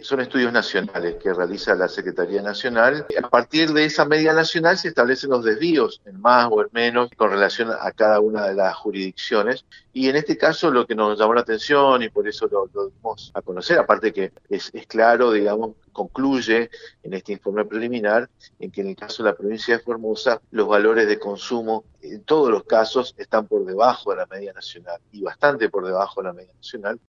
Son estudios nacionales que realiza la Secretaría Nacional. A partir de esa media nacional se establecen los desvíos, en más o en menos, con relación a cada una de las jurisdicciones. Y en este caso lo que nos llamó la atención y por eso lo, lo dimos a conocer, aparte que es, es claro, digamos, concluye en este informe preliminar en que en el caso de la provincia de Formosa los valores de consumo en todos los casos están por debajo de la media nacional y bastante por debajo de la media nacional.